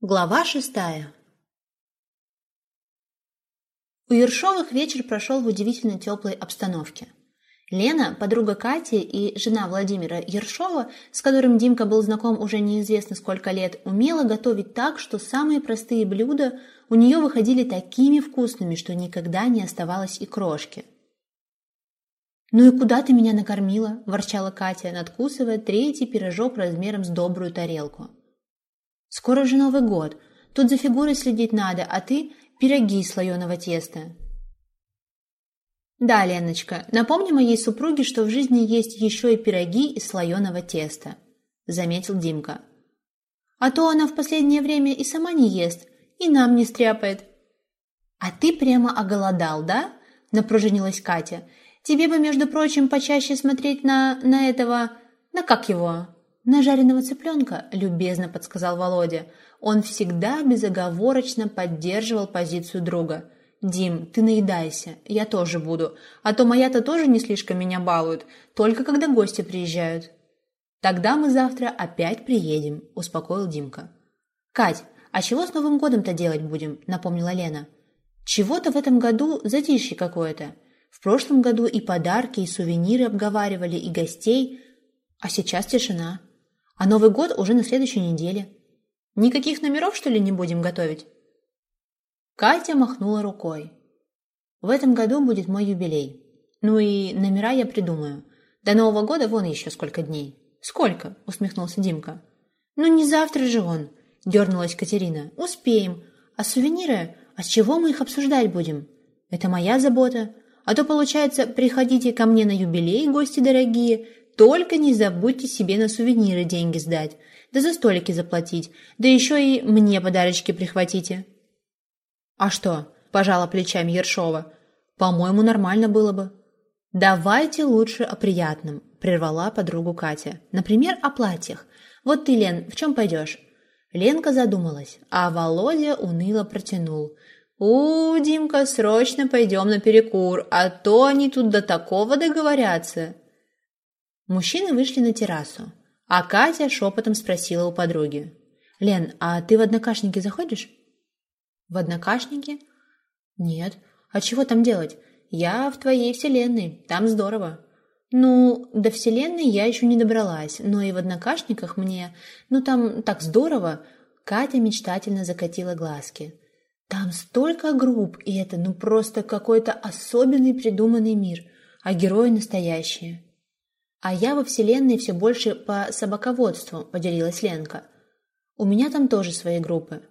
Глава шестая У Ершовых вечер прошел в удивительно теплой обстановке. Лена, подруга Кати и жена Владимира Ершова, с которым Димка был знаком уже неизвестно сколько лет, умела готовить так, что самые простые блюда у нее выходили такими вкусными, что никогда не оставалось и крошки. «Ну и куда ты меня накормила?» – ворчала Катя, надкусывая третий пирожок размером с добрую тарелку. Скоро же Новый год. Тут за фигурой следить надо, а ты пироги из слоеного теста. Да, Леночка, напомни моей супруге, что в жизни есть еще и пироги из слоеного теста, заметил Димка. А то она в последнее время и сама не ест, и нам не стряпает. А ты прямо оголодал, да? Напружинилась Катя. Тебе бы, между прочим, почаще смотреть на на этого, на как его, «На жареного цыпленка», – любезно подсказал Володя. Он всегда безоговорочно поддерживал позицию друга. «Дим, ты наедайся, я тоже буду. А то моя-то тоже не слишком меня балуют, только когда гости приезжают». «Тогда мы завтра опять приедем», – успокоил Димка. «Кать, а чего с Новым годом-то делать будем?» – напомнила Лена. «Чего-то в этом году затишье какое-то. В прошлом году и подарки, и сувениры обговаривали, и гостей, а сейчас тишина». А Новый год уже на следующей неделе. Никаких номеров, что ли, не будем готовить?» Катя махнула рукой. «В этом году будет мой юбилей. Ну и номера я придумаю. До Нового года вон еще сколько дней». «Сколько?» – усмехнулся Димка. «Ну не завтра же он!» – дернулась Катерина. «Успеем. А сувениры? А с чего мы их обсуждать будем? Это моя забота. А то, получается, приходите ко мне на юбилей, гости дорогие, только не забудьте себе на сувениры деньги сдать, да за столики заплатить, да еще и мне подарочки прихватите». «А что?» – пожала плечами Ершова. «По-моему, нормально было бы». «Давайте лучше о приятном», – прервала подругу Катя. «Например, о платьях. Вот ты, Лен, в чем пойдешь?» Ленка задумалась, а Володя уныло протянул. «У, Димка, срочно пойдем на перекур, а то они тут до такого договорятся». Мужчины вышли на террасу, а Катя шепотом спросила у подруги. «Лен, а ты в Однокашники заходишь?» «В Однокашники?» «Нет. А чего там делать? Я в твоей вселенной. Там здорово». «Ну, до вселенной я еще не добралась, но и в Однокашниках мне... Ну, там так здорово!» Катя мечтательно закатила глазки. «Там столько групп, и это ну просто какой-то особенный придуманный мир, а герои настоящие». А я во Вселенной все больше по собаководству, поделилась Ленка. У меня там тоже свои группы.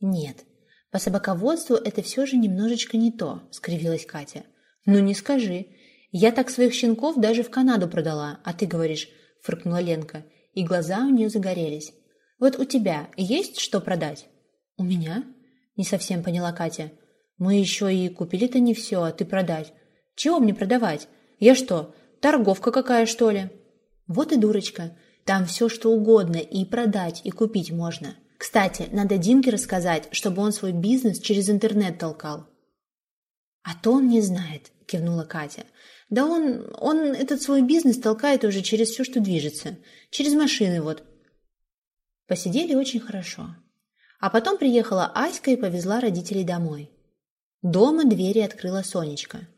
Нет, по собаководству это все же немножечко не то, скривилась Катя. Ну не скажи. Я так своих щенков даже в Канаду продала, а ты говоришь, фыркнула Ленка, и глаза у нее загорелись. Вот у тебя есть что продать? У меня? Не совсем поняла Катя. Мы еще и купили-то не все, а ты продать. Чего мне продавать? Я что, Торговка какая, что ли? Вот и дурочка. Там все, что угодно, и продать, и купить можно. Кстати, надо Димке рассказать, чтобы он свой бизнес через интернет толкал. А то он не знает, кивнула Катя. Да он, он этот свой бизнес толкает уже через все, что движется. Через машины вот. Посидели очень хорошо. А потом приехала Аська и повезла родителей домой. Дома двери открыла Сонечка.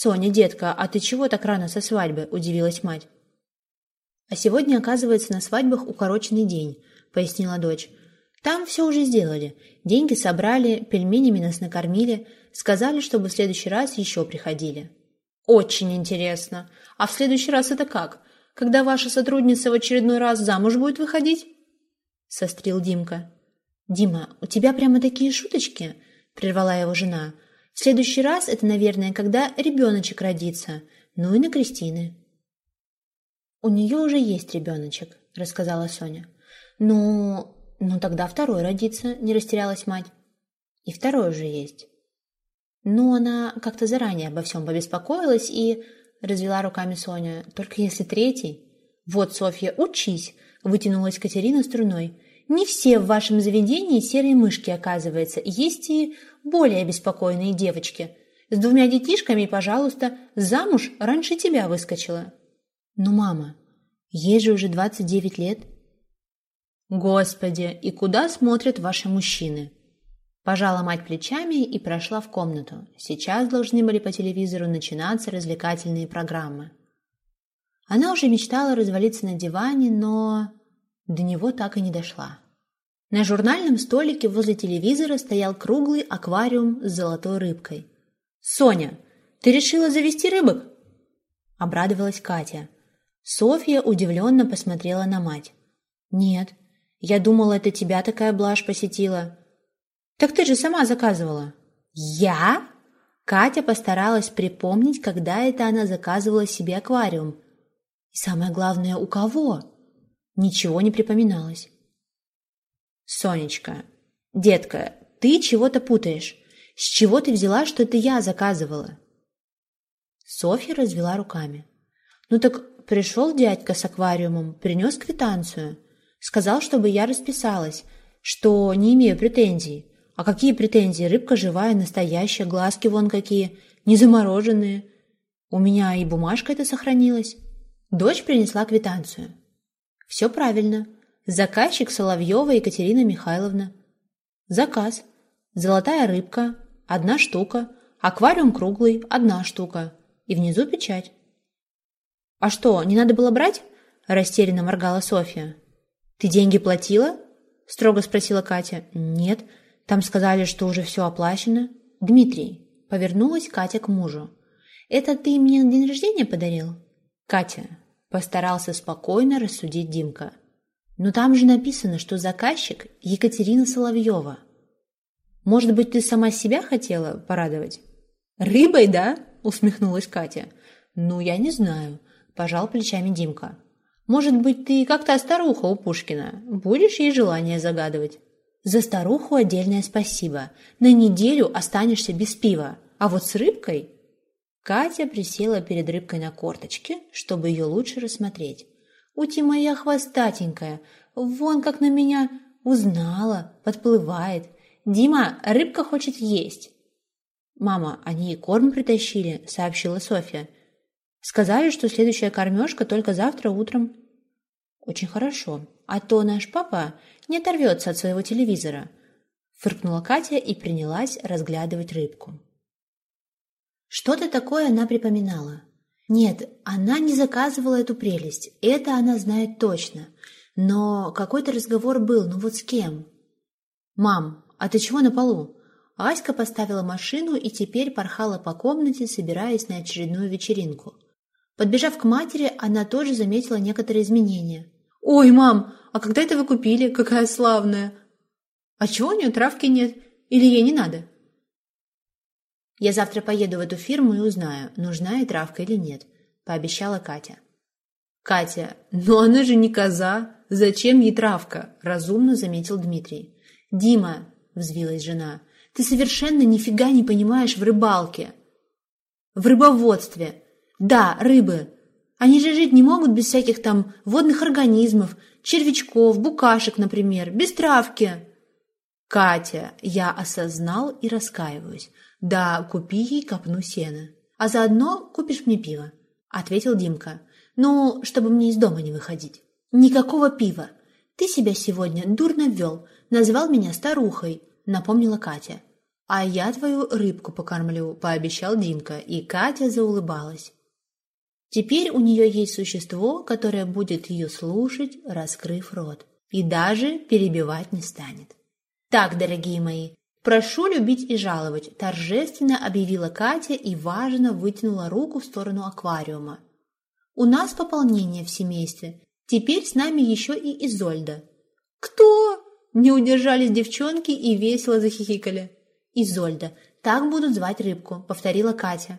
«Соня, детка, а ты чего так рано со свадьбы?» – удивилась мать. «А сегодня, оказывается, на свадьбах укороченный день», – пояснила дочь. «Там все уже сделали. Деньги собрали, пельменями нас накормили, сказали, чтобы в следующий раз еще приходили». «Очень интересно. А в следующий раз это как? Когда ваша сотрудница в очередной раз замуж будет выходить?» – сострил Димка. «Дима, у тебя прямо такие шуточки?» – прервала его жена – следующий раз это, наверное, когда ребеночек родится. Ну и на Кристины. «У нее уже есть ребеночек», — рассказала Соня. «Ну, ну тогда второй родится», — не растерялась мать. «И второй уже есть». Ну, она как-то заранее обо всем побеспокоилась и развела руками Соня. «Только если третий...» «Вот, Софья, учись!» — вытянулась Катерина струной. Не все в вашем заведении серые мышки, оказывается. Есть и более беспокойные девочки. С двумя детишками, пожалуйста, замуж раньше тебя выскочила. Ну, мама, ей же уже 29 лет. Господи, и куда смотрят ваши мужчины? Пожала мать плечами и прошла в комнату. Сейчас должны были по телевизору начинаться развлекательные программы. Она уже мечтала развалиться на диване, но до него так и не дошла. На журнальном столике возле телевизора стоял круглый аквариум с золотой рыбкой. «Соня, ты решила завести рыбок?» – обрадовалась Катя. Софья удивленно посмотрела на мать. «Нет, я думала, это тебя такая блажь посетила. «Так ты же сама заказывала». «Я?» Катя постаралась припомнить, когда это она заказывала себе аквариум. И самое главное, у кого? Ничего не припоминалось. «Сонечка, детка, ты чего-то путаешь. С чего ты взяла, что это я заказывала?» Софья развела руками. «Ну так пришел дядька с аквариумом, принес квитанцию. Сказал, чтобы я расписалась, что не имею претензий. А какие претензии? Рыбка живая, настоящая, глазки вон какие, не замороженные. У меня и бумажка эта сохранилась. Дочь принесла квитанцию. Все правильно. Заказчик Соловьева Екатерина Михайловна. Заказ. Золотая рыбка. Одна штука. Аквариум круглый. Одна штука. И внизу печать. «А что, не надо было брать?» – растерянно моргала Софья. «Ты деньги платила?» – строго спросила Катя. «Нет, там сказали, что уже все оплачено. Дмитрий, повернулась Катя к мужу. Это ты мне на день рождения подарил? Катя, постарался спокойно рассудить Димка. Но там же написано, что заказчик Екатерина Соловьева. Может быть, ты сама себя хотела порадовать? Рыбой, да? Усмехнулась Катя. Ну, я не знаю, пожал плечами Димка. Может быть, ты как та старуха у Пушкина. Будешь ей желание загадывать? За старуху отдельное спасибо. На неделю останешься без пива. А вот с рыбкой... Катя присела перед рыбкой на корточке, чтобы ее лучше рассмотреть. «Ути моя хвостатенькая, вон как на меня узнала, подплывает. Дима, рыбка хочет есть». «Мама, они и корм притащили», — сообщила Софья. «Сказали, что следующая кормежка только завтра утром». «Очень хорошо. А то наш папа не оторвется от своего телевизора», – фыркнула Катя и принялась разглядывать рыбку. Что-то такое она припоминала. Нет, она не заказывала эту прелесть, это она знает точно. Но какой-то разговор был, ну вот с кем? «Мам, а ты чего на полу?» Аська поставила машину и теперь порхала по комнате, собираясь на очередную вечеринку. Подбежав к матери, она тоже заметила некоторые изменения. «Ой, мам, а когда это вы купили? Какая славная!» «А чего у нее травки нет? Или ей не надо?» «Я завтра поеду в эту фирму и узнаю, нужна ей травка или нет», – пообещала Катя. «Катя, но она же не коза. Зачем ей травка?» – разумно заметил Дмитрий. «Дима», – взвилась жена, – «ты совершенно нифига не понимаешь в рыбалке». «В рыбоводстве. Да, рыбы. Они же жить не могут без всяких там водных организмов, червячков, букашек, например, без травки. Катя, я осознал и раскаиваюсь. Да, купи ей копну сена. А заодно купишь мне пиво, ответил Димка. Ну, чтобы мне из дома не выходить. Никакого пива. Ты себя сегодня дурно ввел, назвал меня старухой, напомнила Катя. А я твою рыбку покормлю, пообещал Димка, и Катя заулыбалась. Теперь у нее есть существо, которое будет ее слушать, раскрыв рот, и даже перебивать не станет. «Так, дорогие мои, прошу любить и жаловать», – торжественно объявила Катя и важно вытянула руку в сторону аквариума. «У нас пополнение в семействе. Теперь с нами еще и Изольда». «Кто?» – не удержались девчонки и весело захихикали. «Изольда. Так будут звать рыбку», – повторила Катя.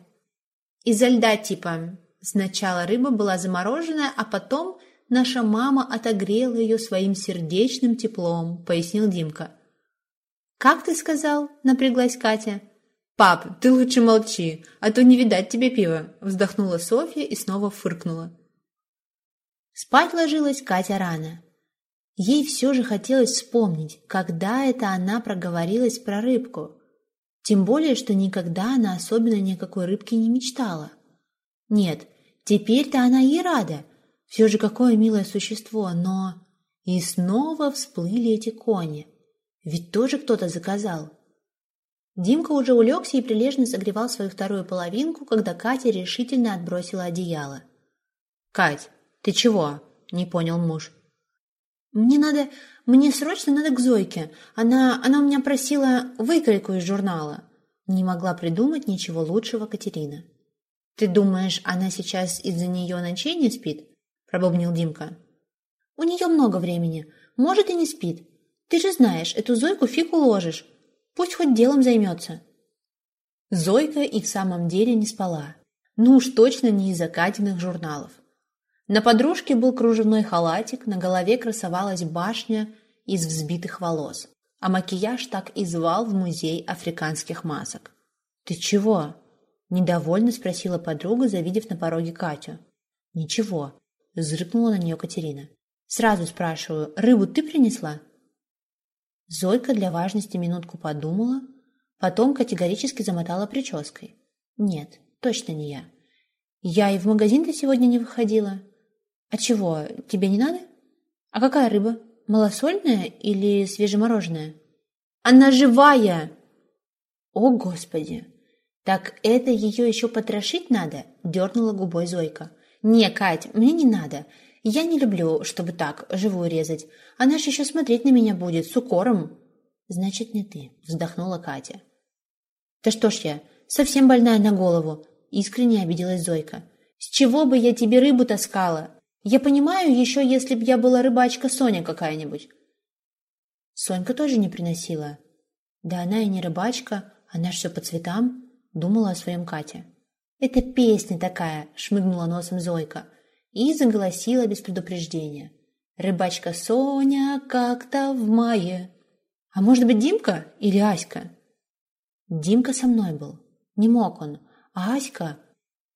«Изо льда типа», Сначала рыба была замороженная, а потом наша мама отогрела ее своим сердечным теплом, пояснил Димка. «Как ты сказал?» – напряглась Катя. «Пап, ты лучше молчи, а то не видать тебе пива», – вздохнула Софья и снова фыркнула. Спать ложилась Катя рано. Ей все же хотелось вспомнить, когда это она проговорилась про рыбку. Тем более, что никогда она особенно ни о какой рыбке не мечтала. Нет, теперь-то она и рада. Все же какое милое существо, но... И снова всплыли эти кони. Ведь тоже кто-то заказал. Димка уже улегся и прилежно согревал свою вторую половинку, когда Катя решительно отбросила одеяло. «Кать, ты чего?» – не понял муж. «Мне надо... Мне срочно надо к Зойке. Она... Она у меня просила выкройку из журнала». Не могла придумать ничего лучшего Катерина. «Ты думаешь, она сейчас из-за нее ночей не спит?» – пробубнил Димка. «У нее много времени. Может, и не спит. Ты же знаешь, эту Зойку фиг уложишь. Пусть хоть делом займется». Зойка и в самом деле не спала. Ну уж точно не из-за Катиных журналов. На подружке был кружевной халатик, на голове красовалась башня из взбитых волос, а макияж так и звал в музей африканских масок. «Ты чего?» – недовольно спросила подруга, завидев на пороге Катю. «Ничего», – зыркнула на нее Катерина. «Сразу спрашиваю, рыбу ты принесла?» Зойка для важности минутку подумала, потом категорически замотала прической. «Нет, точно не я. Я и в магазин-то сегодня не выходила. А чего, тебе не надо? А какая рыба? Малосольная или свежемороженая?» «Она живая!» «О, Господи! Так это ее еще потрошить надо?» – дернула губой Зойка. «Не, Кать, мне не надо. Я не люблю, чтобы так, живую резать. Она же еще смотреть на меня будет, с укором. Значит, не ты, вздохнула Катя. Да что ж я, совсем больная на голову, искренне обиделась Зойка. С чего бы я тебе рыбу таскала? Я понимаю, еще если б я была рыбачка Соня какая-нибудь. Сонька тоже не приносила. Да она и не рыбачка, она ж все по цветам, думала о своем Кате. Это песня такая, шмыгнула носом Зойка и заголосила без предупреждения. «Рыбачка Соня как-то в мае». «А может быть, Димка или Аська?» Димка со мной был. Не мог он. А Аська...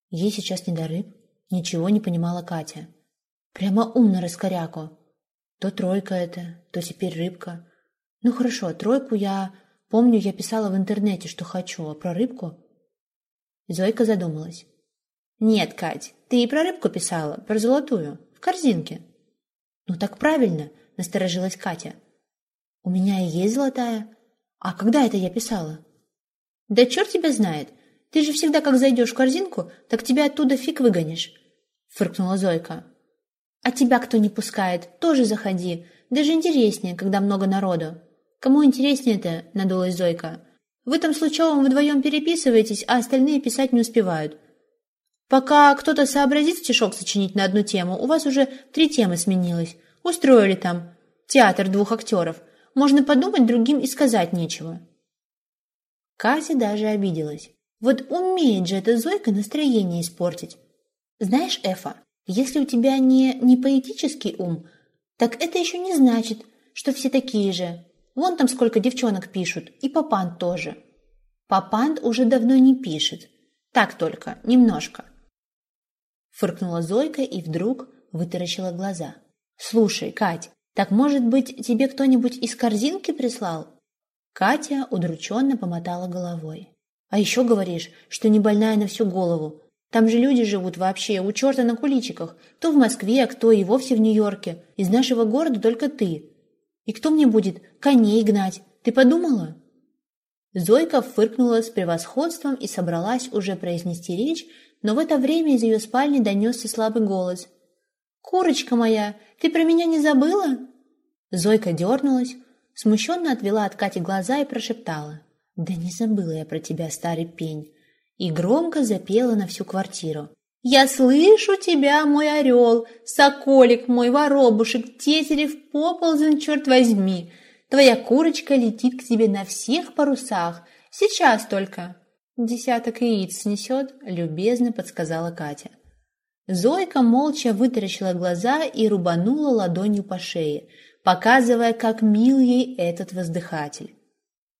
Ей сейчас не до рыб. Ничего не понимала Катя. Прямо ум на раскоряку. То тройка это, то теперь рыбка. Ну хорошо, тройку я... Помню, я писала в интернете, что хочу, а про рыбку... Зойка задумалась. «Нет, Кать, ты и про рыбку писала, про золотую, в корзинке». «Ну так правильно», — насторожилась Катя. «У меня и есть золотая. А когда это я писала?» «Да черт тебя знает. Ты же всегда, как зайдешь в корзинку, так тебя оттуда фиг выгонишь», — фыркнула Зойка. «А тебя кто не пускает, тоже заходи. Даже интереснее, когда много народу». «Кому интереснее-то?» — надулась Зойка. «Вы там с Лучевым вдвоем переписываетесь, а остальные писать не успевают. Пока кто-то сообразит стишок сочинить на одну тему, у вас уже три темы сменилось. Устроили там театр двух актеров. Можно подумать, другим и сказать нечего. Катя даже обиделась. Вот умеет же эта Зойка настроение испортить. Знаешь, Эфа, если у тебя не, не поэтический ум, так это еще не значит, что все такие же. Вон там сколько девчонок пишут, и Папант тоже. Папант уже давно не пишет. Так только, немножко. Фыркнула Зойка и вдруг вытаращила глаза. «Слушай, Кать, так, может быть, тебе кто-нибудь из корзинки прислал?» Катя удрученно помотала головой. «А еще говоришь, что не больная на всю голову. Там же люди живут вообще у черта на куличиках. Кто в Москве, а кто и вовсе в Нью-Йорке. Из нашего города только ты. И кто мне будет коней гнать? Ты подумала?» Зойка фыркнула с превосходством и собралась уже произнести речь, но в это время из ее спальни донесся слабый голос. «Курочка моя, ты про меня не забыла?» Зойка дернулась, смущенно отвела от Кати глаза и прошептала. «Да не забыла я про тебя, старый пень!» И громко запела на всю квартиру. «Я слышу тебя, мой орел, соколик мой, воробушек, тетерев поползен, черт возьми! Твоя курочка летит к тебе на всех парусах, сейчас только!» «Десяток яиц снесет», — любезно подсказала Катя. Зойка молча вытаращила глаза и рубанула ладонью по шее, показывая, как мил ей этот воздыхатель.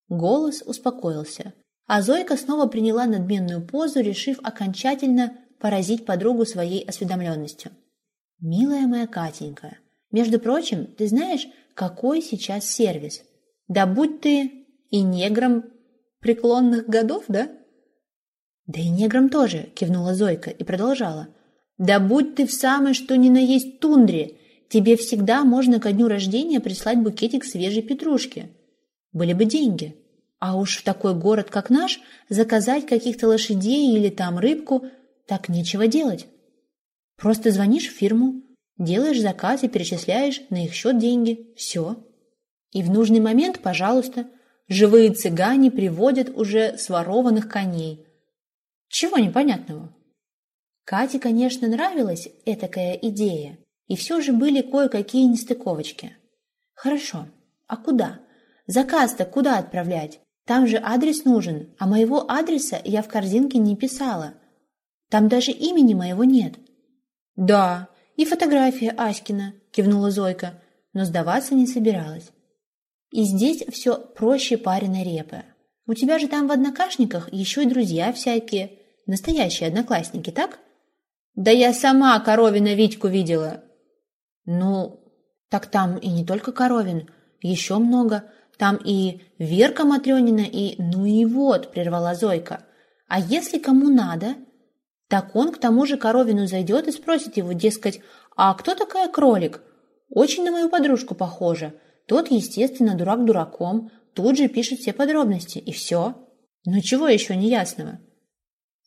Голос успокоился, а Зойка снова приняла надменную позу, решив окончательно поразить подругу своей осведомленностью. «Милая моя Катенька, между прочим, ты знаешь, какой сейчас сервис? Да будь ты и негром преклонных годов, да?» «Да и неграм тоже», – кивнула Зойка и продолжала. «Да будь ты в самой что ни на есть тундре, тебе всегда можно ко дню рождения прислать букетик свежей петрушки. Были бы деньги. А уж в такой город, как наш, заказать каких-то лошадей или там рыбку, так нечего делать. Просто звонишь в фирму, делаешь заказ и перечисляешь на их счет деньги. Все. И в нужный момент, пожалуйста, живые цыгане приводят уже сворованных коней. Чего непонятного? Кате, конечно, нравилась этакая идея, и все же были кое-какие нестыковочки. Хорошо, а куда? Заказ-то куда отправлять? Там же адрес нужен, а моего адреса я в корзинке не писала. Там даже имени моего нет. Да, и фотография Аськина, кивнула Зойка, но сдаваться не собиралась. И здесь все проще пареной репы. У тебя же там в однокашниках еще и друзья всякие, настоящие одноклассники, так? Да я сама Коровина Витьку видела. Ну, так там и не только Коровин, еще много. Там и Верка Матрёнина, и... Ну и вот, прервала Зойка. А если кому надо, так он к тому же Коровину зайдет и спросит его, дескать, а кто такая кролик? Очень на мою подружку похожа. Тот, естественно, дурак дураком, тут же пишет все подробности, и все. Ну чего еще неясного?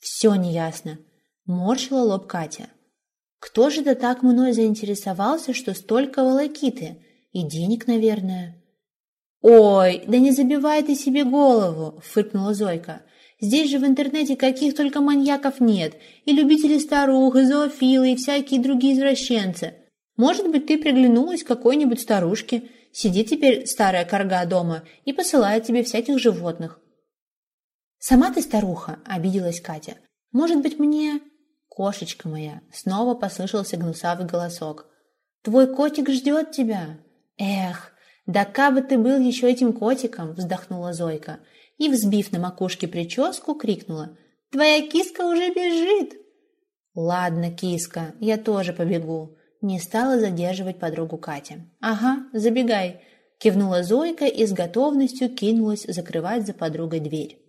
Все неясно. Морщила лоб Катя. Кто же да так мной заинтересовался, что столько волокиты? И денег, наверное. «Ой, да не забивай ты себе голову!» – фыркнула Зойка. «Здесь же в интернете каких только маньяков нет, и любители старух, и зоофилы, и всякие другие извращенцы. Может быть, ты приглянулась какой-нибудь старушке, сидит теперь старая корга дома и посылает тебе всяких животных». «Сама ты старуха!» – обиделась Катя. «Может быть, мне...» «Кошечка моя!» – снова послышался гнусавый голосок. «Твой котик ждет тебя!» «Эх!» «Да кабы ты был еще этим котиком!» – вздохнула Зойка и, взбив на макушке прическу, крикнула. «Твоя киска уже бежит!» «Ладно, киска, я тоже побегу!» Не стала задерживать подругу Катя. «Ага, забегай!» – кивнула Зойка и с готовностью кинулась закрывать за подругой дверь.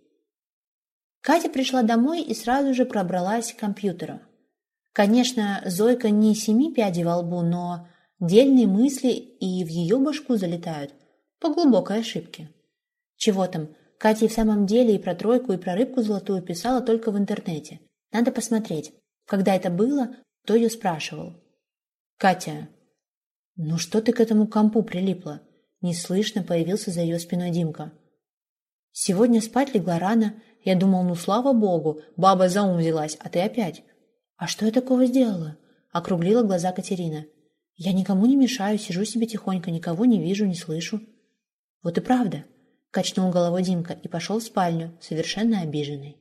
Катя пришла домой и сразу же пробралась к компьютеру. Конечно, Зойка не семи пядей во лбу, но Дельные мысли и в ее башку залетают. По глубокой ошибке. Чего там, Катя в самом деле и про тройку, и про рыбку золотую писала только в интернете. Надо посмотреть. Когда это было, кто ее спрашивал. «Катя, ну что ты к этому компу прилипла?» Неслышно появился за ее спиной Димка. «Сегодня спать легла рано. Я думал, ну слава богу, баба за ум взялась, а ты опять». «А что я такого сделала?» Округлила глаза Катерина. Я никому не мешаю, сижу себе тихонько, никого не вижу, не слышу. Вот и правда, качнул головой Димка и пошел в спальню, совершенно обиженный.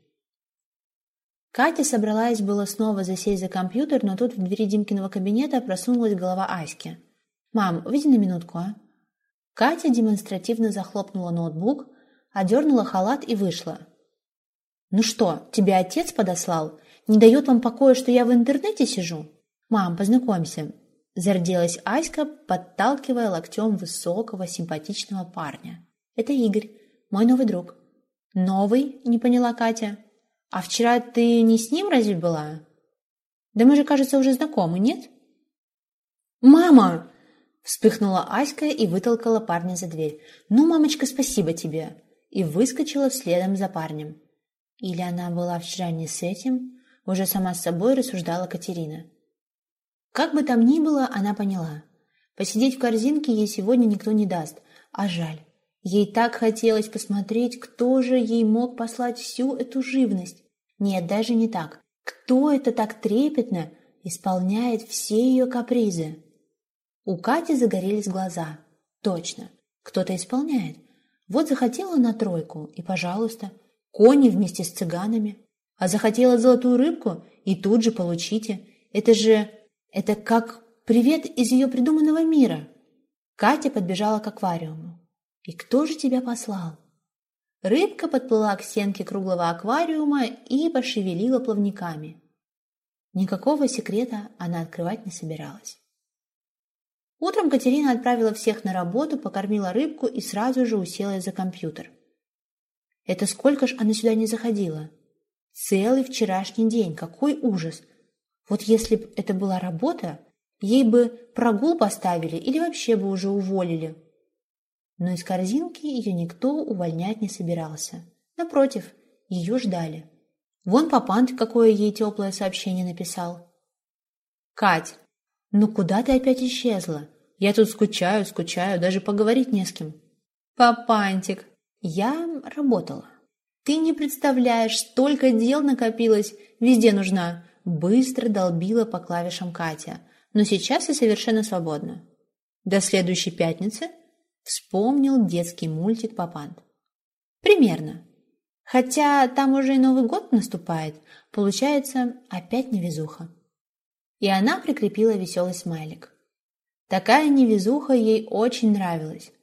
Катя собралась было снова засесть за компьютер, но тут в двери Димкиного кабинета просунулась голова Аськи. «Мам, выйди на минутку, а?» Катя демонстративно захлопнула ноутбук, одернула халат и вышла. «Ну что, тебя отец подослал? Не дает вам покоя, что я в интернете сижу? Мам, познакомься, Зарделась Аська, подталкивая локтем высокого, симпатичного парня. «Это Игорь, мой новый друг». «Новый?» – не поняла Катя. «А вчера ты не с ним разве была?» «Да мы же, кажется, уже знакомы, нет?» «Мама!» – вспыхнула Аська и вытолкала парня за дверь. «Ну, мамочка, спасибо тебе!» И выскочила следом за парнем. Или она была вчера не с этим, уже сама с собой рассуждала Катерина. Как бы там ни было, она поняла. Посидеть в корзинке ей сегодня никто не даст, а жаль. Ей так хотелось посмотреть, кто же ей мог послать всю эту живность. Нет, даже не так. Кто это так трепетно исполняет все ее капризы? У Кати загорелись глаза. Точно, кто-то исполняет. Вот захотела на тройку, и, пожалуйста, кони вместе с цыганами. А захотела золотую рыбку, и тут же получите. Это же это как привет из ее придуманного мира. Катя подбежала к аквариуму. И кто же тебя послал? Рыбка подплыла к стенке круглого аквариума и пошевелила плавниками. Никакого секрета она открывать не собиралась. Утром Катерина отправила всех на работу, покормила рыбку и сразу же уселась за компьютер. Это сколько ж она сюда не заходила? Целый вчерашний день, какой ужас! Вот если бы это была работа, Ей бы прогул поставили или вообще бы уже уволили. Но из корзинки ее никто увольнять не собирался. Напротив, ее ждали. Вон папант какое ей теплое сообщение написал. «Кать, ну куда ты опять исчезла? Я тут скучаю, скучаю, даже поговорить не с кем». «Папантик, я работала. Ты не представляешь, столько дел накопилось, везде нужна». Быстро долбила по клавишам Катя, но сейчас я совершенно свободна. До следующей пятницы вспомнил детский мультик Папант. Примерно. Хотя там уже и Новый год наступает, получается опять невезуха. И она прикрепила веселый смайлик. Такая невезуха ей очень нравилась.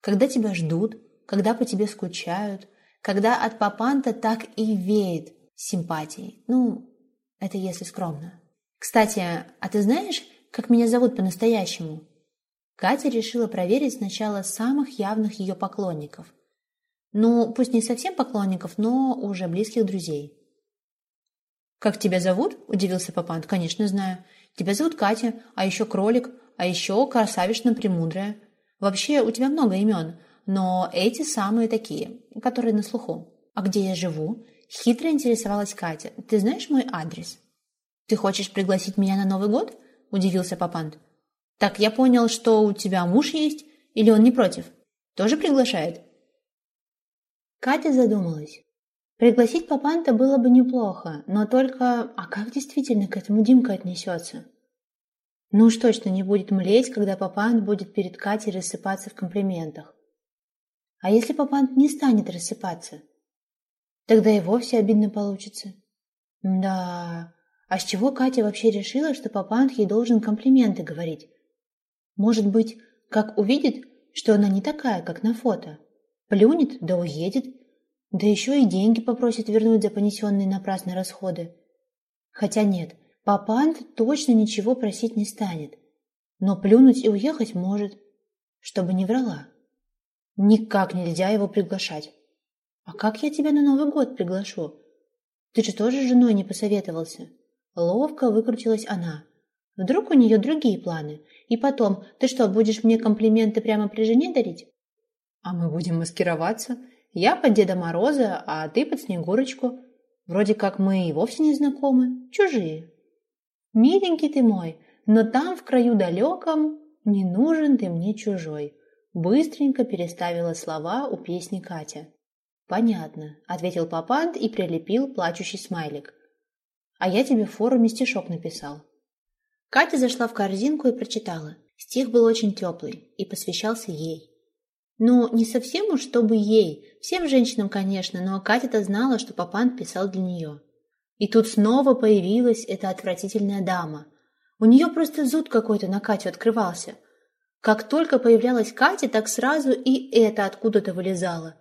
Когда тебя ждут, когда по тебе скучают, когда от папанта так и веет симпатией. Ну, это если скромно. Кстати, а ты знаешь, как меня зовут по-настоящему? Катя решила проверить сначала самых явных ее поклонников. Ну, пусть не совсем поклонников, но уже близких друзей. «Как тебя зовут?» – удивился Папант. «Конечно, знаю. Тебя зовут Катя, а еще Кролик, а еще Красавишна Премудрая. Вообще, у тебя много имен, но эти самые такие, которые на слуху. А где я живу?» Хитро интересовалась Катя. «Ты знаешь мой адрес?» «Ты хочешь пригласить меня на Новый год?» – удивился Папант. «Так я понял, что у тебя муж есть, или он не против? Тоже приглашает?» Катя задумалась. Пригласить Папанта было бы неплохо, но только... А как действительно к этому Димка отнесется? Ну уж точно не будет млеть, когда Папант будет перед Катей рассыпаться в комплиментах. А если Папант не станет рассыпаться? Тогда и вовсе обидно получится. Да, а с чего Катя вообще решила, что Папант ей должен комплименты говорить? Может быть, как увидит, что она не такая, как на фото, плюнет да уедет, да еще и деньги попросит вернуть за понесенные напрасные расходы. Хотя нет, Папант точно ничего просить не станет, но плюнуть и уехать может, чтобы не врала. Никак нельзя его приглашать. А как я тебя на Новый год приглашу? Ты же тоже с женой не посоветовался. Ловко выкрутилась она. Вдруг у нее другие планы. И потом, ты что, будешь мне комплименты прямо при жене дарить? А мы будем маскироваться. Я под Деда Мороза, а ты под Снегурочку. Вроде как мы и вовсе не знакомы, чужие. Миленький ты мой, но там, в краю далеком, не нужен ты мне чужой. Быстренько переставила слова у песни Катя. «Понятно», — ответил Папант и прилепил плачущий смайлик. «А я тебе в форуме стишок написал». Катя зашла в корзинку и прочитала. Стих был очень теплый и посвящался ей. Ну, не совсем уж чтобы ей, всем женщинам, конечно, но Катя-то знала, что Папант писал для нее. И тут снова появилась эта отвратительная дама. У нее просто зуд какой-то на Катю открывался. Как только появлялась Катя, так сразу и это откуда-то вылезало.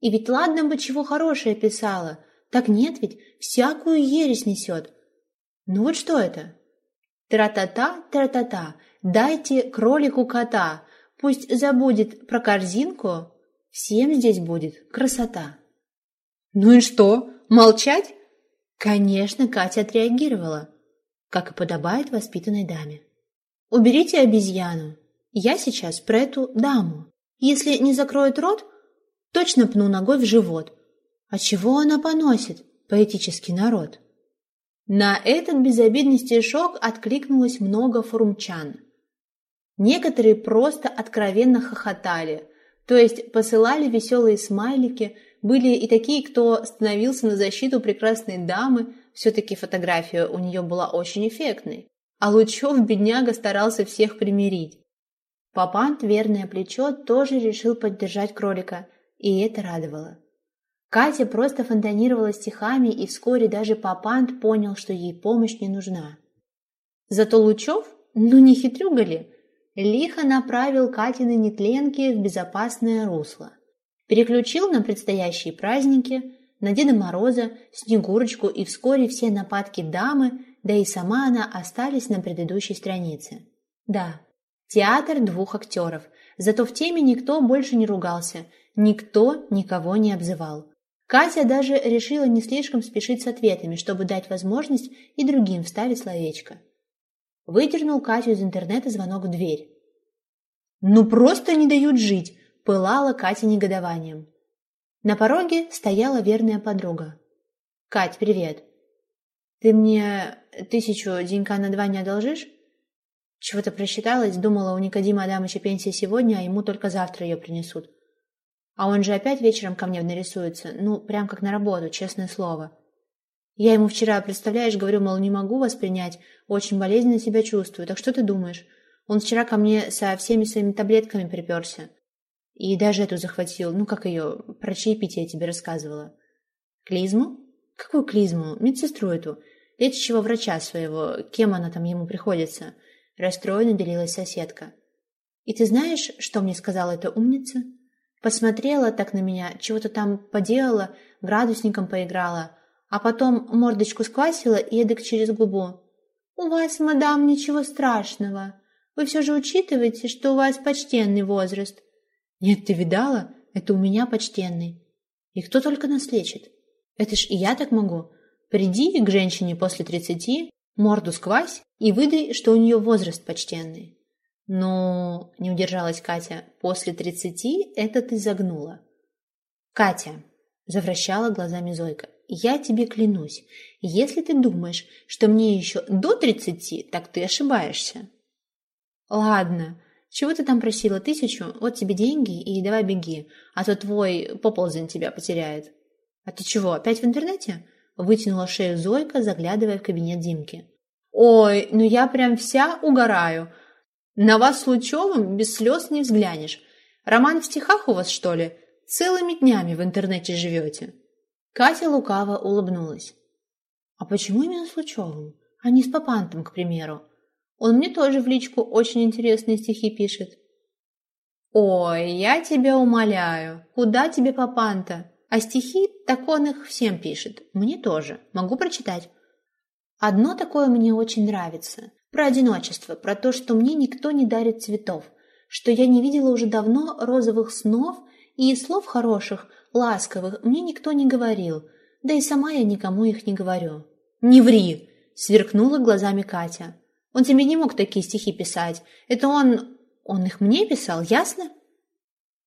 И ведь ладно бы чего хорошее писала, так нет ведь, всякую ересь несет. Ну вот что это? Тра-та-та, тра-та-та, дайте кролику кота, пусть забудет про корзинку, всем здесь будет красота. Ну и что, молчать? Конечно, Катя отреагировала, как и подобает воспитанной даме. Уберите обезьяну, я сейчас про эту даму. Если не закроет рот, Точно пну ногой в живот. А чего она поносит, поэтический народ? На этот безобидный стишок откликнулось много форумчан. Некоторые просто откровенно хохотали, то есть посылали веселые смайлики, были и такие, кто становился на защиту прекрасной дамы, все-таки фотография у нее была очень эффектной. А Лучев, бедняга, старался всех примирить. Папант, верное плечо, тоже решил поддержать кролика – и это радовало. Катя просто фонтанировала стихами, и вскоре даже Папант понял, что ей помощь не нужна. Зато Лучев, ну не хитрюга ли, лихо направил Катины нетленки в безопасное русло. Переключил на предстоящие праздники, на Деда Мороза, Снегурочку, и вскоре все нападки дамы, да и сама она остались на предыдущей странице. Да, театр двух актеров, зато в теме никто больше не ругался – Никто никого не обзывал. Катя даже решила не слишком спешить с ответами, чтобы дать возможность и другим вставить словечко. Выдернул Катю из интернета звонок в дверь. «Ну просто не дают жить!» – пылала Катя негодованием. На пороге стояла верная подруга. «Кать, привет. Ты мне тысячу денька на два не одолжишь?» Чего-то просчиталась, думала, у Никодима Адамыча пенсия сегодня, а ему только завтра ее принесут. А он же опять вечером ко мне нарисуется, ну, прям как на работу, честное слово. Я ему вчера, представляешь, говорю, мол, не могу вас принять, очень болезненно себя чувствую, так что ты думаешь? Он вчера ко мне со всеми своими таблетками приперся. И даже эту захватил, ну, как ее, про чаепитие я тебе рассказывала. Клизму? Какую клизму? Медсестру эту. Лечащего врача своего, кем она там ему приходится. Расстроенно делилась соседка. И ты знаешь, что мне сказала эта умница? Посмотрела так на меня, чего-то там поделала, градусником поиграла, а потом мордочку сквасила и эдак через губу. «У вас, мадам, ничего страшного. Вы все же учитываете, что у вас почтенный возраст. Нет, ты видала? Это у меня почтенный. И кто только нас лечит? Это ж и я так могу. Приди к женщине после тридцати, морду сквась и выдай, что у нее возраст почтенный. Но, не удержалась Катя, после тридцати это ты загнула. Катя, завращала глазами Зойка, я тебе клянусь, если ты думаешь, что мне еще до тридцати, так ты ошибаешься. Ладно, чего ты там просила? Тысячу? Вот тебе деньги и давай беги, а то твой поползень тебя потеряет. А ты чего, опять в интернете? Вытянула шею Зойка, заглядывая в кабинет Димки. Ой, ну я прям вся угораю. На вас с Лучевым без слез не взглянешь. Роман в стихах у вас, что ли? Целыми днями в интернете живете. Катя лукаво улыбнулась. А почему именно с Лучевым, а не с Папантом, к примеру? Он мне тоже в личку очень интересные стихи пишет. Ой, я тебя умоляю, куда тебе папанта? А стихи, так он их всем пишет. Мне тоже. Могу прочитать. Одно такое мне очень нравится. Про одиночество, про то, что мне никто не дарит цветов, что я не видела уже давно розовых снов и слов хороших, ласковых мне никто не говорил, да и сама я никому их не говорю. «Не ври!» — сверкнула глазами Катя. Он тебе не мог такие стихи писать. Это он... Он их мне писал, ясно?»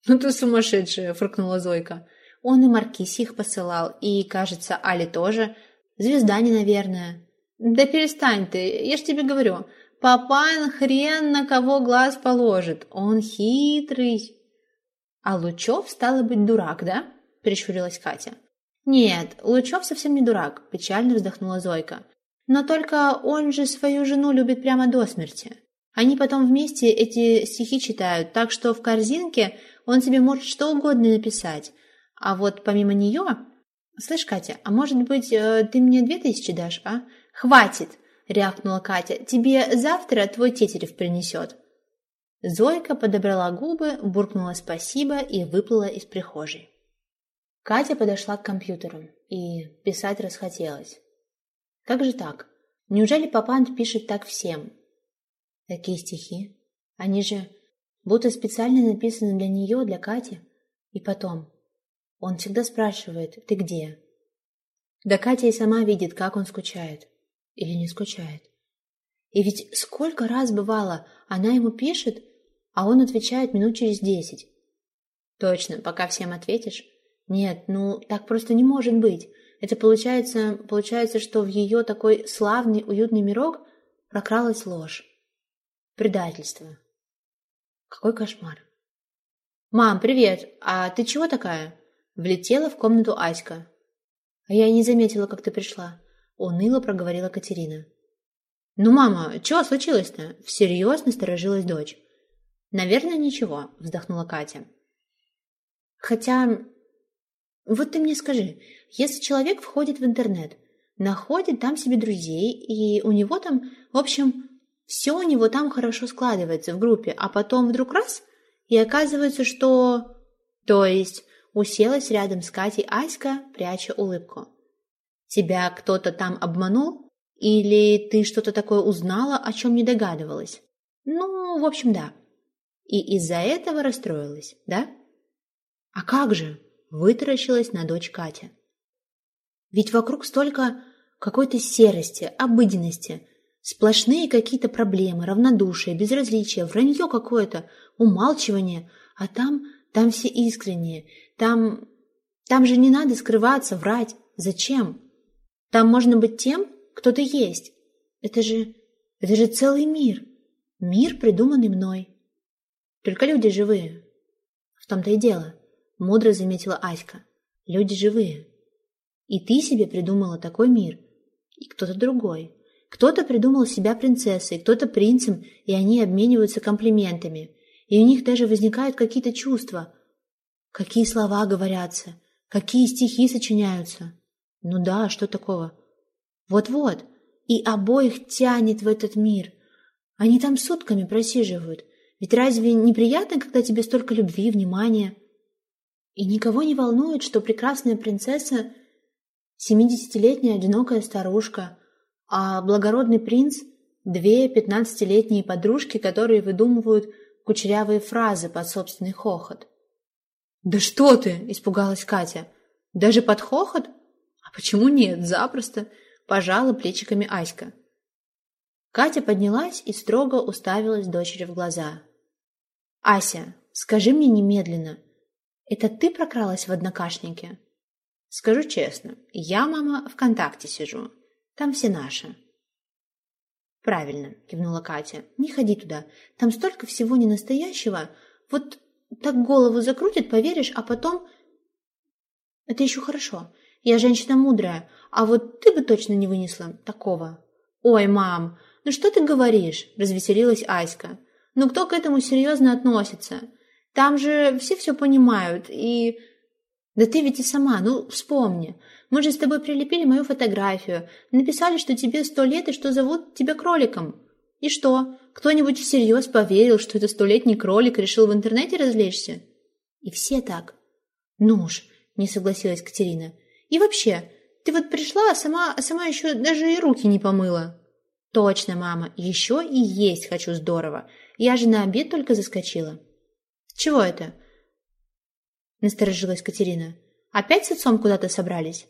«Ну ты сумасшедшая!» – фыркнула Зойка. «Он и Маркисе их посылал, и, кажется, Али тоже. Звездане, наверное». «Да перестань ты, я ж тебе говорю, папан хрен на кого глаз положит, он хитрый». «А Лучев, стало быть, дурак, да?» – прищурилась Катя. «Нет, Лучев совсем не дурак», – печально вздохнула Зойка. Но только он же свою жену любит прямо до смерти. Они потом вместе эти стихи читают, так что в корзинке он тебе может что угодно написать. А вот помимо нее... Слышь, Катя, а может быть, э, ты мне две тысячи дашь, а? Хватит, рявкнула Катя. Тебе завтра твой тетерев принесет. Зойка подобрала губы, буркнула спасибо и выплыла из прихожей. Катя подошла к компьютеру, и писать расхотелось. Как же так? Неужели Папант пишет так всем? Такие стихи. Они же будто специально написаны для нее, для Кати. И потом. Он всегда спрашивает, ты где? Да Катя и сама видит, как он скучает. Или не скучает. И ведь сколько раз бывало, она ему пишет, а он отвечает минут через десять. Точно, пока всем ответишь. Нет, ну так просто не может быть. Это получается, получается, что в ее такой славный, уютный мирок прокралась ложь. Предательство. Какой кошмар. «Мам, привет! А ты чего такая?» Влетела в комнату Аська. «А я не заметила, как ты пришла», — уныло проговорила Катерина. «Ну, мама, чего случилось-то?» — всерьез насторожилась дочь. «Наверное, ничего», — вздохнула Катя. «Хотя вот ты мне скажи, если человек входит в интернет, находит там себе друзей, и у него там, в общем, все у него там хорошо складывается в группе, а потом вдруг раз, и оказывается, что... То есть уселась рядом с Катей Аська, пряча улыбку. Тебя кто-то там обманул? Или ты что-то такое узнала, о чем не догадывалась? Ну, в общем, да. И из-за этого расстроилась, да? А как же? Вытаращилась на дочь Катя. Ведь вокруг столько какой-то серости, обыденности. Сплошные какие-то проблемы, равнодушие, безразличие, вранье какое-то, умалчивание. А там, там все искренние. Там, там же не надо скрываться, врать. Зачем? Там можно быть тем, кто ты есть. Это же, это же целый мир. Мир, придуманный мной. Только люди живые. В том-то и дело, мудро заметила Аська. Люди живые. И ты себе придумала такой мир. И кто-то другой. Кто-то придумал себя принцессой, кто-то принцем, и они обмениваются комплиментами. И у них даже возникают какие-то чувства. Какие слова говорятся, какие стихи сочиняются. Ну да, что такого? Вот-вот, и обоих тянет в этот мир. Они там сутками просиживают. Ведь разве неприятно, когда тебе столько любви, внимания? И никого не волнует, что прекрасная принцесса – семидесятилетняя одинокая старушка, а благородный принц – две пятнадцатилетние подружки, которые выдумывают кучерявые фразы под собственный хохот. «Да что ты!» – испугалась Катя. «Даже под хохот? А почему нет? Запросто!» – пожала плечиками Аська. Катя поднялась и строго уставилась дочери в глаза. «Ася, скажи мне немедленно, это ты прокралась в однокашнике?» «Скажу честно, я, мама, ВКонтакте сижу. Там все наши». «Правильно», — кивнула Катя. «Не ходи туда. Там столько всего ненастоящего. Вот так голову закрутит, поверишь, а потом...» «Это еще хорошо. Я женщина мудрая, а вот ты бы точно не вынесла такого». «Ой, мам, ну что ты говоришь?» – развеселилась Аська. «Ну кто к этому серьезно относится? Там же все все понимают, и...» «Да ты ведь и сама, ну вспомни. Мы же с тобой прилепили мою фотографию, написали, что тебе сто лет и что зовут тебя кроликом. И что, кто-нибудь всерьез поверил, что это столетний кролик решил в интернете развлечься?» «И все так». «Ну уж», – не согласилась Катерина. «И вообще, ты вот пришла, а сама, а сама еще даже и руки не помыла». «Точно, мама, еще и есть хочу здорово. Я же на обед только заскочила». «Чего это?» Насторожилась Катерина. «Опять с отцом куда-то собрались?»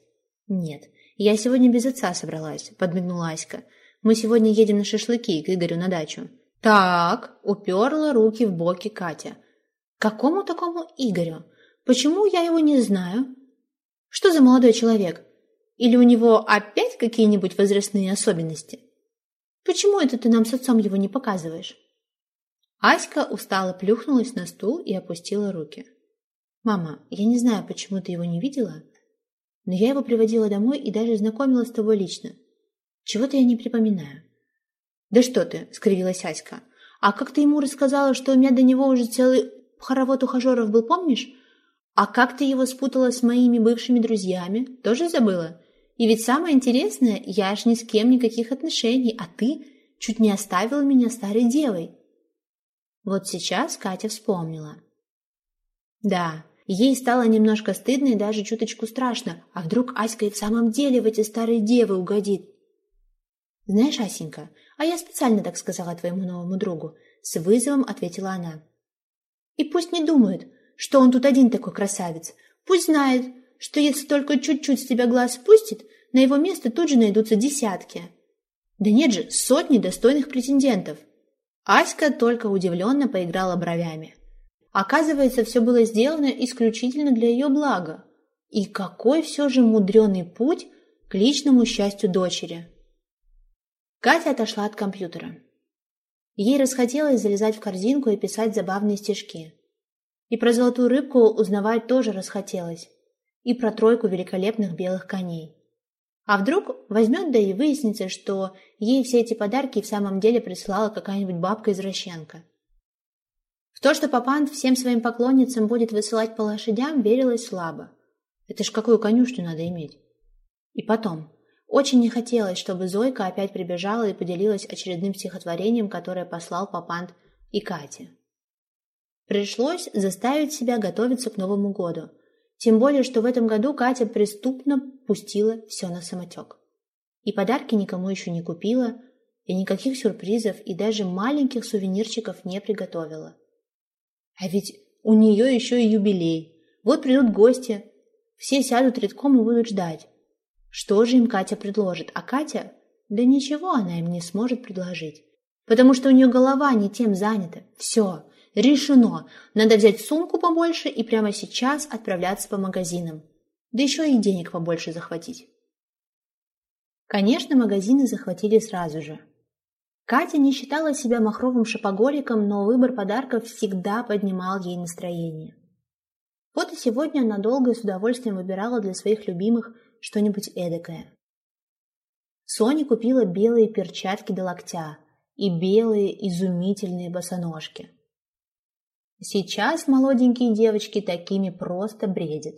«Нет, я сегодня без отца собралась», — подмигнула Аська. «Мы сегодня едем на шашлыки к Игорю на дачу». «Так», — уперла руки в боки Катя. «Какому такому Игорю? Почему я его не знаю? Что за молодой человек? Или у него опять какие-нибудь возрастные особенности?» Почему это ты нам с отцом его не показываешь?» Аська устало плюхнулась на стул и опустила руки. «Мама, я не знаю, почему ты его не видела, но я его приводила домой и даже знакомила с тобой лично. Чего-то я не припоминаю». «Да что ты!» — скривилась Аська. «А как ты ему рассказала, что у меня до него уже целый хоровод ухажеров был, помнишь? А как ты его спутала с моими бывшими друзьями? Тоже забыла? И ведь самое интересное, я ж ни с кем никаких отношений, а ты чуть не оставила меня старой девой. Вот сейчас Катя вспомнила. Да, ей стало немножко стыдно и даже чуточку страшно, а вдруг Аська и в самом деле в эти старые девы угодит. Знаешь, Асенька, а я специально так сказала твоему новому другу, с вызовом ответила она. И пусть не думает, что он тут один такой красавец, пусть знает, что если только чуть-чуть с тебя глаз спустит, на его место тут же найдутся десятки. Да нет же, сотни достойных претендентов. Аська только удивленно поиграла бровями. Оказывается, все было сделано исключительно для ее блага. И какой все же мудреный путь к личному счастью дочери. Катя отошла от компьютера. Ей расхотелось залезать в корзинку и писать забавные стишки. И про золотую рыбку узнавать тоже расхотелось и про тройку великолепных белых коней. А вдруг возьмет да и выяснится, что ей все эти подарки в самом деле прислала какая-нибудь бабка-извращенка. В то, что Папант всем своим поклонницам будет высылать по лошадям, верилось слабо. Это ж какую конюшню надо иметь. И потом, очень не хотелось, чтобы Зойка опять прибежала и поделилась очередным стихотворением, которое послал Папант и Кате. Пришлось заставить себя готовиться к Новому году – тем более, что в этом году Катя преступно пустила все на самотек. И подарки никому еще не купила, и никаких сюрпризов, и даже маленьких сувенирчиков не приготовила. А ведь у нее еще и юбилей. Вот придут гости, все сядут редком и будут ждать. Что же им Катя предложит? А Катя Да ничего она им не сможет предложить, потому что у нее голова не тем занята. Все, решено. Надо взять сумку побольше и прямо сейчас отправляться по магазинам. Да еще и денег побольше захватить. Конечно, магазины захватили сразу же. Катя не считала себя махровым шопоголиком, но выбор подарков всегда поднимал ей настроение. Вот и сегодня она долго и с удовольствием выбирала для своих любимых что-нибудь эдакое. Соня купила белые перчатки до локтя и белые изумительные босоножки. Сейчас молоденькие девочки такими просто бредят.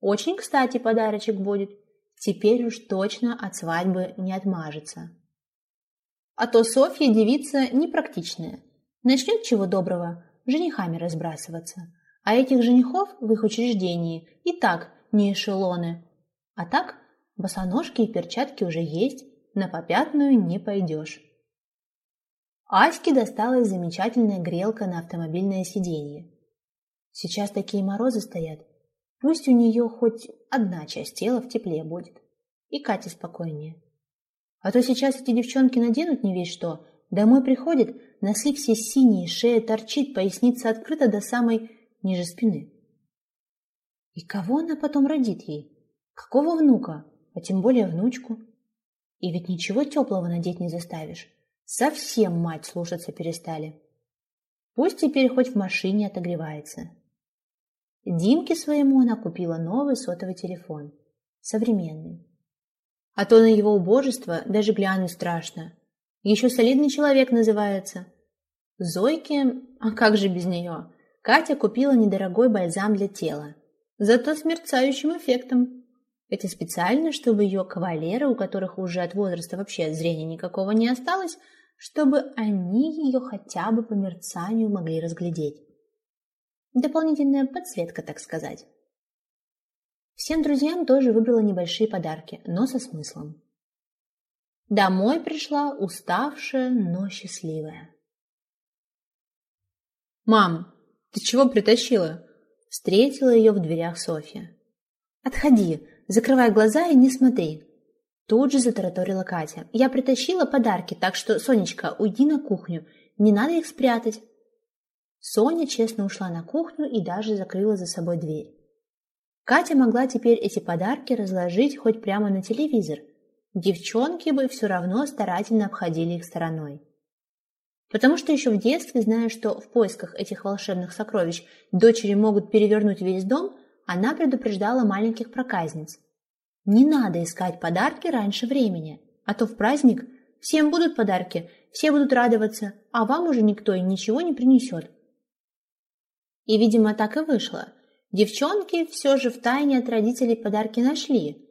Очень кстати подарочек будет. Теперь уж точно от свадьбы не отмажется. А то Софья девица непрактичная. Начнет чего доброго женихами разбрасываться. А этих женихов в их учреждении и так не эшелоны. А так Босоножки и перчатки уже есть, на попятную не пойдешь. Аське досталась замечательная грелка на автомобильное сиденье. Сейчас такие морозы стоят. Пусть у нее хоть одна часть тела в тепле будет. И Кате спокойнее. А то сейчас эти девчонки наденут не весь что. Домой приходят, носки все синие, шея торчит, поясница открыта до самой ниже спины. И кого она потом родит ей? Какого внука? а тем более внучку. И ведь ничего теплого надеть не заставишь. Совсем мать слушаться перестали. Пусть теперь хоть в машине отогревается. Димке своему она купила новый сотовый телефон. Современный. А то на его убожество даже глянуть страшно. Еще солидный человек называется. Зойке, а как же без нее, Катя купила недорогой бальзам для тела. Зато с мерцающим эффектом. Это специально, чтобы ее кавалеры, у которых уже от возраста вообще зрения никакого не осталось, чтобы они ее хотя бы по мерцанию могли разглядеть. Дополнительная подсветка, так сказать. Всем друзьям тоже выбрала небольшие подарки, но со смыслом. Домой пришла уставшая, но счастливая. «Мам, ты чего притащила?» Встретила ее в дверях Софья. «Отходи, Закрывай глаза и не смотри. Тут же затараторила Катя. Я притащила подарки, так что, Сонечка, уйди на кухню. Не надо их спрятать. Соня честно ушла на кухню и даже закрыла за собой дверь. Катя могла теперь эти подарки разложить хоть прямо на телевизор. Девчонки бы все равно старательно обходили их стороной. Потому что еще в детстве, зная, что в поисках этих волшебных сокровищ дочери могут перевернуть весь дом, она предупреждала маленьких проказниц. Не надо искать подарки раньше времени, а то в праздник всем будут подарки, все будут радоваться, а вам уже никто и ничего не принесет. И, видимо, так и вышло. Девчонки все же втайне от родителей подарки нашли,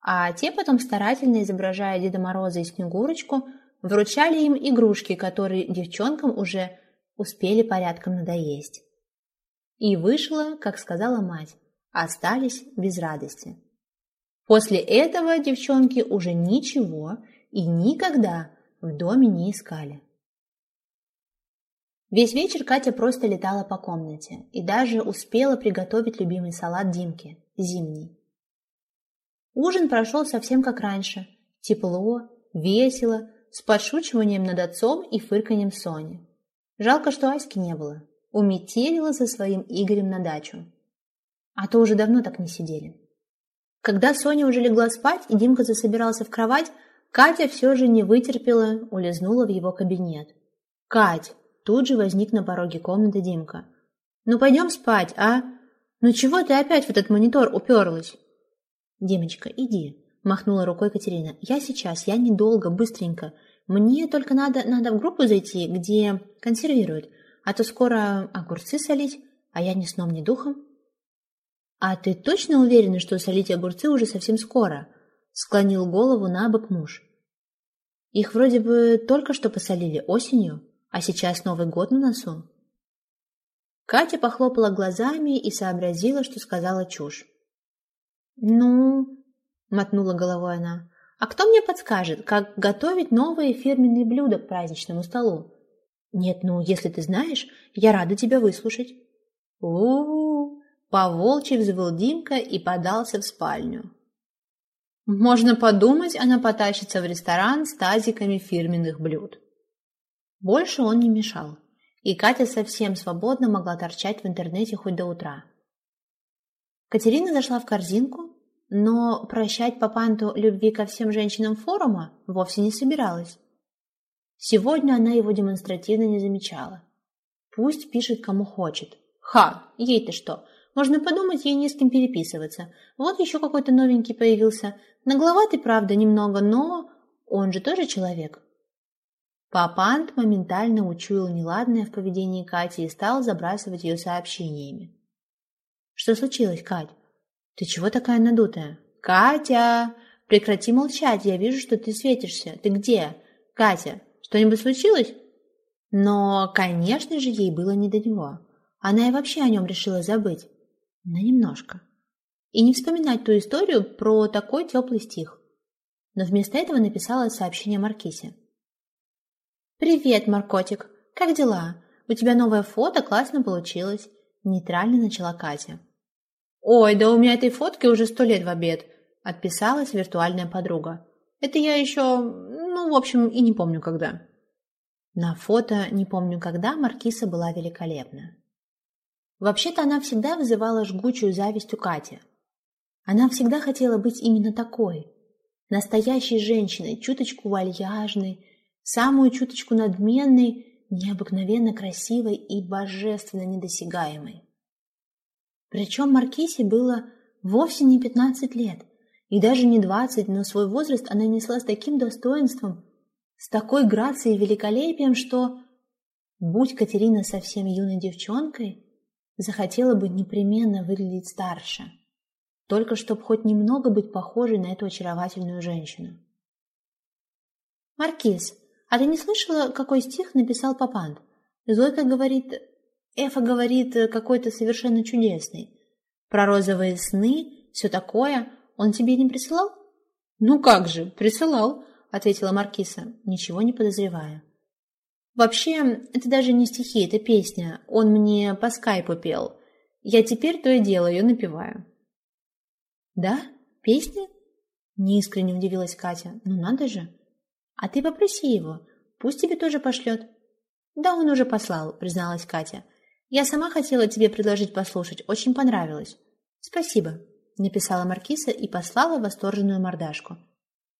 а те потом, старательно изображая Деда Мороза и Снегурочку, вручали им игрушки, которые девчонкам уже успели порядком надоесть. И вышло, как сказала мать остались без радости. После этого девчонки уже ничего и никогда в доме не искали. Весь вечер Катя просто летала по комнате и даже успела приготовить любимый салат Димки, зимний. Ужин прошел совсем как раньше. Тепло, весело, с подшучиванием над отцом и фырканьем Сони. Жалко, что Аськи не было. Уметелила со своим Игорем на дачу. А то уже давно так не сидели. Когда Соня уже легла спать и Димка засобирался в кровать, Катя все же не вытерпела, улизнула в его кабинет. «Кать!» Тут же возник на пороге комнаты Димка. «Ну пойдем спать, а? Ну чего ты опять в этот монитор уперлась?» «Димочка, иди», – махнула рукой Катерина. «Я сейчас, я недолго, быстренько. Мне только надо, надо в группу зайти, где консервируют, а то скоро огурцы солить, а я ни сном, ни духом». «А ты точно уверена, что солить огурцы уже совсем скоро?» — склонил голову на бок муж. «Их вроде бы только что посолили осенью, а сейчас Новый год на носу». Катя похлопала глазами и сообразила, что сказала чушь. «Ну...» — мотнула головой она. «А кто мне подскажет, как готовить новые фирменные блюда к праздничному столу?» «Нет, ну, если ты знаешь, я рада тебя выслушать». «У-у-у!» Поволчий взвыл Димка и подался в спальню. Можно подумать, она потащится в ресторан с тазиками фирменных блюд. Больше он не мешал, и Катя совсем свободно могла торчать в интернете хоть до утра. Катерина зашла в корзинку, но прощать Папанту любви ко всем женщинам форума вовсе не собиралась. Сегодня она его демонстративно не замечала. Пусть пишет кому хочет. Ха, ей-то что? Можно подумать, ей не с кем переписываться. Вот еще какой-то новенький появился. Нагловатый, правда, немного, но он же тоже человек. Папант моментально учуял неладное в поведении Кати и стал забрасывать ее сообщениями. «Что случилось, Кать? Ты чего такая надутая?» «Катя! Прекрати молчать, я вижу, что ты светишься. Ты где? Катя, что-нибудь случилось?» Но, конечно же, ей было не до него. Она и вообще о нем решила забыть. На немножко. И не вспоминать ту историю про такой теплый стих. Но вместо этого написала сообщение Маркисе. «Привет, Маркотик. Как дела? У тебя новое фото, классно получилось». Нейтрально начала Катя. «Ой, да у меня этой фотки уже сто лет в обед», отписалась виртуальная подруга. «Это я еще, ну, в общем, и не помню когда». На фото «Не помню когда» Маркиса была великолепна. Вообще-то она всегда вызывала жгучую зависть у Кати. Она всегда хотела быть именно такой. Настоящей женщиной, чуточку вальяжной, самую чуточку надменной, необыкновенно красивой и божественно недосягаемой. Причем Маркисе было вовсе не 15 лет, и даже не 20, но свой возраст она несла с таким достоинством, с такой грацией и великолепием, что, будь Катерина совсем юной девчонкой, захотела бы непременно выглядеть старше, только чтобы хоть немного быть похожей на эту очаровательную женщину. «Маркиз, а ты не слышала, какой стих написал Папант? Зойка говорит... Эфа говорит какой-то совершенно чудесный. Про розовые сны, все такое. Он тебе не присылал?» «Ну как же, присылал», — ответила Маркиса, ничего не подозревая. Вообще, это даже не стихи, это песня. Он мне по скайпу пел. Я теперь то и дело ее напеваю. Да? Песня? Неискренне удивилась Катя. Ну надо же. А ты попроси его. Пусть тебе тоже пошлет. Да, он уже послал, призналась Катя. Я сама хотела тебе предложить послушать. Очень понравилось. Спасибо, написала Маркиса и послала восторженную мордашку.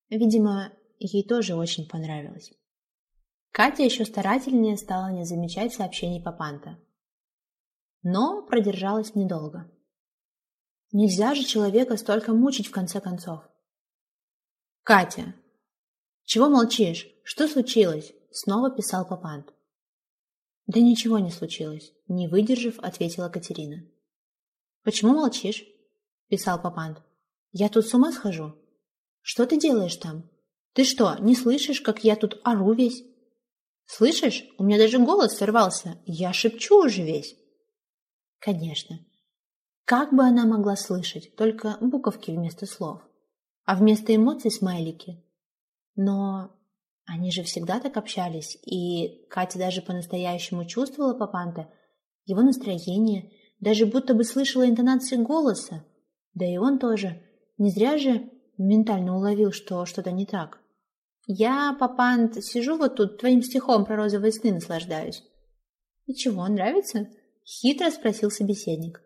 Видимо, ей тоже очень понравилось. Катя еще старательнее стала не замечать сообщений Папанта. Но продержалась недолго. Нельзя же человека столько мучить в конце концов. «Катя! Чего молчишь? Что случилось?» Снова писал Папант. «Да ничего не случилось», — не выдержав, ответила Катерина. «Почему молчишь?» — писал Папант. «Я тут с ума схожу. Что ты делаешь там? Ты что, не слышишь, как я тут ору весь?» Слышишь, у меня даже голос сорвался. Я шепчу уже весь. Конечно. Как бы она могла слышать? Только буковки вместо слов. А вместо эмоций смайлики. Но они же всегда так общались, и Катя даже по-настоящему чувствовала Папанта, его настроение, даже будто бы слышала интонации голоса. Да и он тоже. Не зря же ментально уловил, что что-то не так. Я, папант, сижу вот тут, твоим стихом про розовые сны наслаждаюсь. И чего, нравится? Хитро спросил собеседник.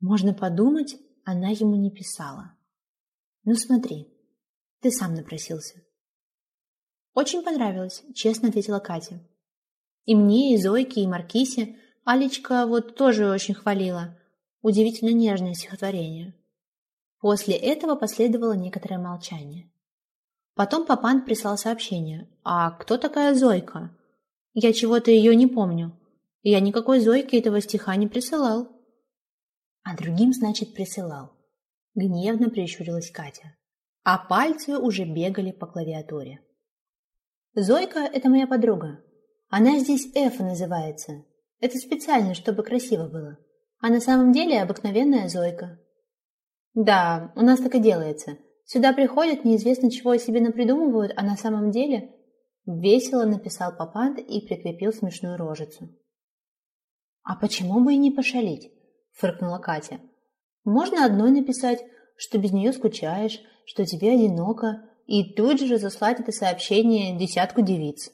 Можно подумать, она ему не писала. Ну смотри, ты сам напросился. Очень понравилось, честно ответила Катя. И мне, и Зойке, и Маркисе. Алечка вот тоже очень хвалила. Удивительно нежное стихотворение. После этого последовало некоторое молчание. Потом Папан прислал сообщение. «А кто такая Зойка?» «Я чего-то ее не помню. Я никакой Зойки этого стиха не присылал». «А другим, значит, присылал». Гневно прищурилась Катя. А пальцы уже бегали по клавиатуре. «Зойка – это моя подруга. Она здесь Эфа называется. Это специально, чтобы красиво было. А на самом деле обыкновенная Зойка». «Да, у нас так и делается. Сюда приходят, неизвестно чего о себе напридумывают, а на самом деле...» Весело написал Папант и прикрепил смешную рожицу. «А почему бы и не пошалить?» – фыркнула Катя. «Можно одной написать, что без нее скучаешь, что тебе одиноко, и тут же разослать это сообщение десятку девиц.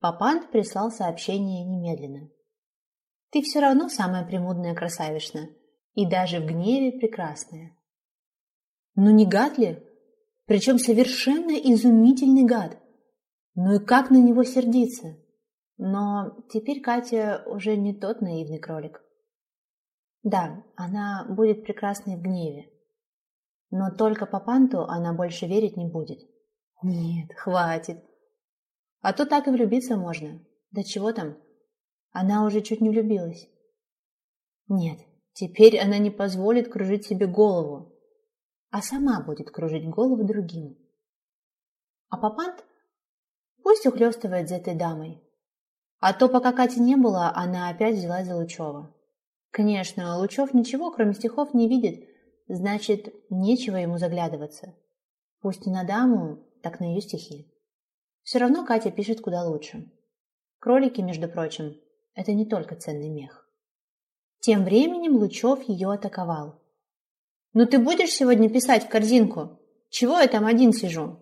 Папант прислал сообщение немедленно. «Ты все равно самая премудная красавишна, и даже в гневе прекрасная». «Ну не гад ли? Причем совершенно изумительный гад. Ну и как на него сердиться?» Но теперь Катя уже не тот наивный кролик. Да, она будет прекрасной в гневе. Но только по панту она больше верить не будет. Нет, хватит. А то так и влюбиться можно. Да чего там? Она уже чуть не влюбилась. Нет, теперь она не позволит кружить себе голову, а сама будет кружить голову другим. А Папант пусть ухлёстывает за этой дамой. А то, пока Кати не было, она опять взялась за Лучева. Конечно, Лучев ничего, кроме стихов, не видит, значит, нечего ему заглядываться. Пусть не на даму, так на ее стихи. Все равно Катя пишет куда лучше. Кролики, между прочим, это не только ценный мех. Тем временем Лучев ее атаковал. «Ну ты будешь сегодня писать в корзинку? Чего я там один сижу?»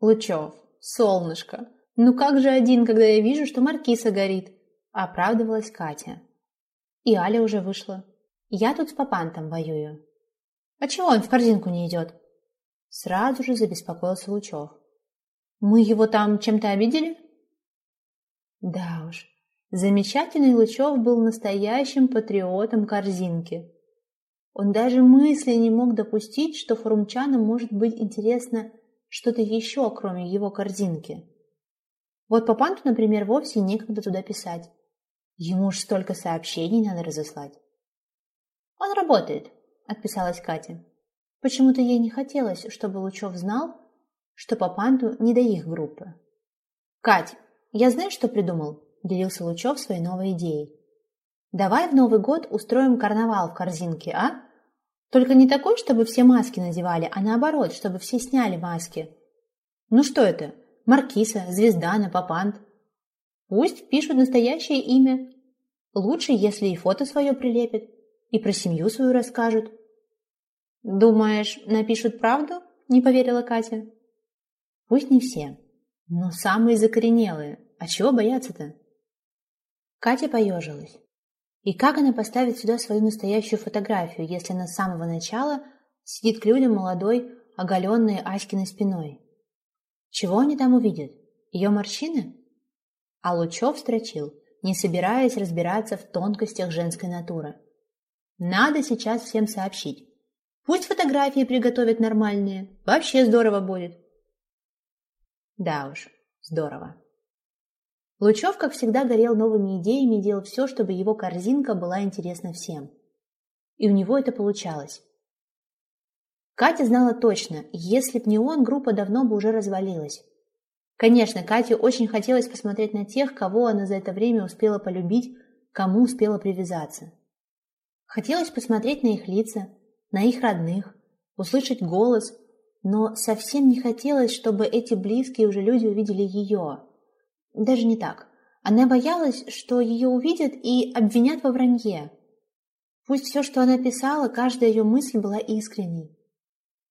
«Лучев, солнышко, ну как же один, когда я вижу, что маркиса горит?» Оправдывалась Катя. И Аля уже вышла. Я тут с папантом воюю. А чего он в корзинку не идет? Сразу же забеспокоился Лучев. Мы его там чем-то обидели? Да уж, замечательный Лучев был настоящим патриотом корзинки. Он даже мысли не мог допустить, что форумчанам может быть интересно что-то еще, кроме его корзинки. Вот Папанту, например, вовсе некогда туда писать. Ему уж столько сообщений надо разослать. «Он работает», — отписалась Катя. Почему-то ей не хотелось, чтобы Лучев знал, что по панту не до их группы. «Кать, я знаю, что придумал?» – делился Лучев своей новой идеей. «Давай в Новый год устроим карнавал в корзинке, а? Только не такой, чтобы все маски надевали, а наоборот, чтобы все сняли маски. Ну что это? Маркиса, Звездана, Папант. Пусть пишут настоящее имя. Лучше, если и фото свое прилепят, и про семью свою расскажут». «Думаешь, напишут правду?» – не поверила Катя. Пусть не все, но самые закоренелые. А чего бояться-то? Катя поежилась. И как она поставит сюда свою настоящую фотографию, если она с самого начала сидит к людям молодой, оголенной Аськиной спиной? Чего они там увидят? Ее морщины? А Лучев строчил, не собираясь разбираться в тонкостях женской натуры. Надо сейчас всем сообщить. Пусть фотографии приготовят нормальные. Вообще здорово будет. Да уж, здорово. Лучев, как всегда, горел новыми идеями и делал все, чтобы его корзинка была интересна всем. И у него это получалось. Катя знала точно, если б не он, группа давно бы уже развалилась. Конечно, Кате очень хотелось посмотреть на тех, кого она за это время успела полюбить, кому успела привязаться. Хотелось посмотреть на их лица, на их родных, услышать голос, но совсем не хотелось, чтобы эти близкие уже люди увидели ее. Даже не так. Она боялась, что ее увидят и обвинят во вранье. Пусть все, что она писала, каждая ее мысль была искренней.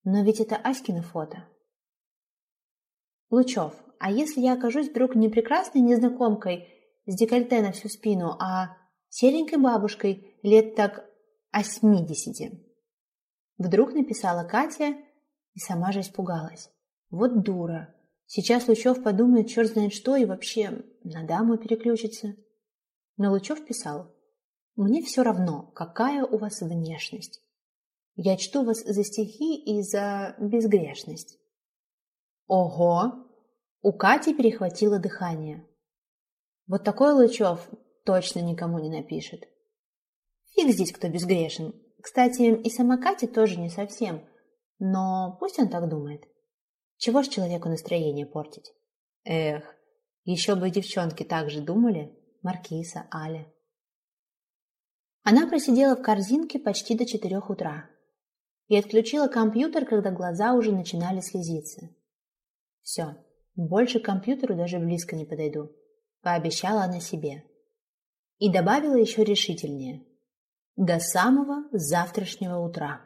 Но ведь это Аськино фото. Лучев, а если я окажусь вдруг не прекрасной незнакомкой с декольте на всю спину, а серенькой бабушкой лет так осьмидесяти? Вдруг написала Катя и сама же испугалась. Вот дура. Сейчас Лучев подумает черт знает что и вообще на даму переключится. Но Лучев писал. Мне все равно, какая у вас внешность. Я чту вас за стихи и за безгрешность. Ого! У Кати перехватило дыхание. Вот такой Лучев точно никому не напишет. Фиг здесь кто безгрешен. Кстати, и сама Катя тоже не совсем – но пусть он так думает. Чего ж человеку настроение портить? Эх, еще бы девчонки так же думали, Маркиса, Аля. Она просидела в корзинке почти до четырех утра и отключила компьютер, когда глаза уже начинали слезиться. Все, больше к компьютеру даже близко не подойду, пообещала она себе. И добавила еще решительнее. До самого завтрашнего утра.